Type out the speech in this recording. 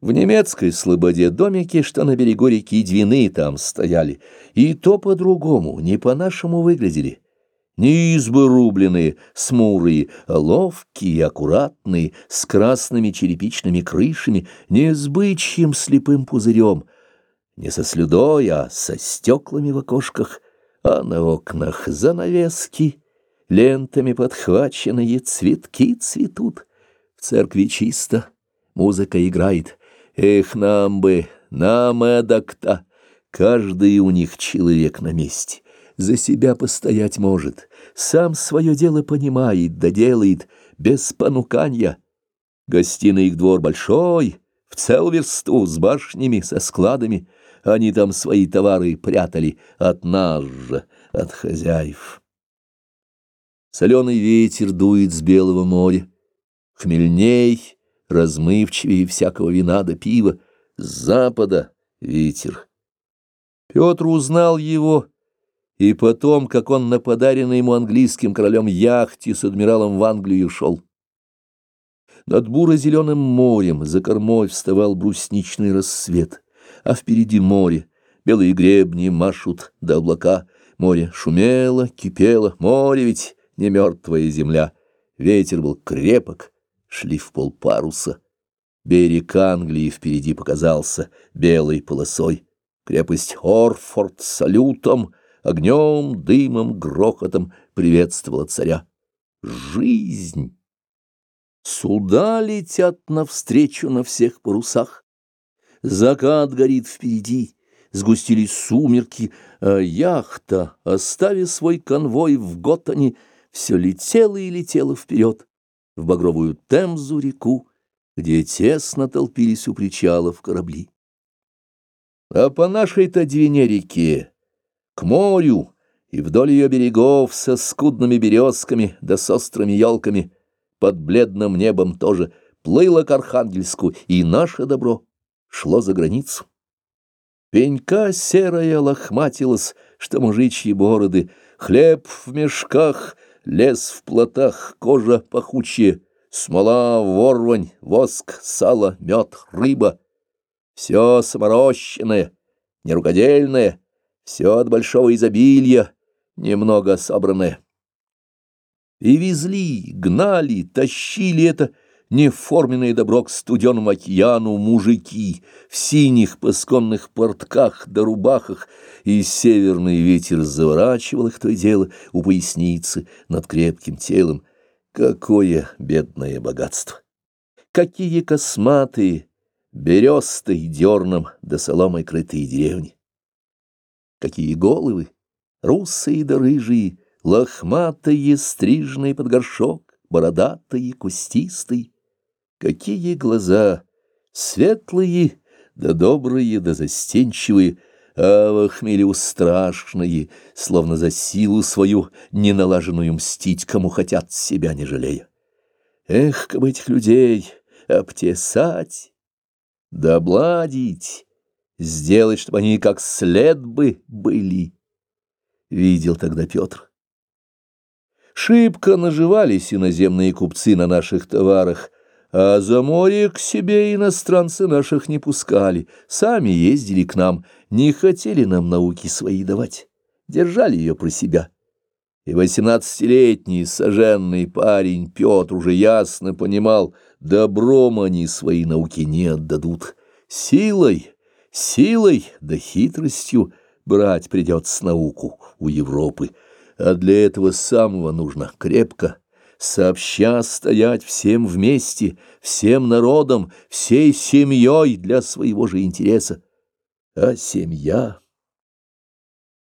В немецкой слободе домики, что на берегу реки Двины там стояли, и то по-другому, не по-нашему выглядели. Не избы рубленые, смурые, а ловкие, аккуратные, с красными черепичными крышами, не с бычьим слепым пузырем, не со слюдой, а со стеклами в окошках, а на окнах занавески, лентами подхваченные цветки цветут. В церкви чисто, музыка играет. Эх, нам бы, нам эдак-то, каждый у них человек на месте за себя постоять может, сам свое дело понимает, да делает без понуканья. Гостиный их двор большой, в цел версту, с башнями, со складами. Они там свои товары прятали от нас же, от хозяев. Соленый ветер дует с белого моря, хмельней, размывчивее всякого вина да пива, с запада ветер. Петр узнал его и потом, как он на подаренной ему английским королем яхте с адмиралом в Англию шел. Над буро-зеленым морем за кормой вставал брусничный рассвет, а впереди море, белые гребни машут до облака, море шумело, кипело, море ведь не мертвая земля, ветер был крепок, шли в полпаруса. Берег Англии впереди показался белой полосой, крепость Орфорд салютом — огнем, дымом, грохотом приветствовала царя. Жизнь! Суда летят навстречу на всех парусах. Закат горит впереди, сгустились сумерки, а яхта, оставив свой конвой в Готане, все летела и летела вперед, в багровую Темзу реку, где тесно толпились у причалов корабли. А по нашей-то Двине реке к морю и вдоль ее берегов со скудными березками да с острыми елками под бледным небом тоже плыло к Архангельску, и наше добро шло за границу. Пенька серая лохматилась, что мужичьи бороды, хлеб в мешках, лес в плотах, кожа пахучая, смола, ворвань, воск, сало, мед, рыба. Все саморощенное, нерукодельное — все от большого изобилия, немного собранное. И везли, гнали, тащили это неформенное добро к студеному океану мужики в синих пасконных портках да рубахах, и северный ветер заворачивал их то и дело у поясницы над крепким телом. Какое бедное богатство! Какие косматые, берестой, дерном да соломой крытые деревни! Какие головы, русые да рыжие, лохматые, стрижные под горшок, бородатые, кустистые. Какие глаза, светлые, да добрые, да застенчивые, а в хмелю страшные, словно за силу свою неналаженную мстить, кому хотят себя не жалея. Эх, как этих людей обтесать, да обладить, сделать, чтобы они как след бы были, видел тогда Петр. Шибко наживались иноземные купцы на наших товарах, а за море к себе иностранцы наших не пускали, сами ездили к нам, не хотели нам науки свои давать, держали ее про себя. И восемнадцатилетний соженный парень Петр уже ясно понимал, добром они свои науки не отдадут, силой — Силой да хитростью брать придется науку у Европы, а для этого самого нужно крепко, сообща стоять всем вместе, всем народом, всей семьей для своего же интереса. А семья...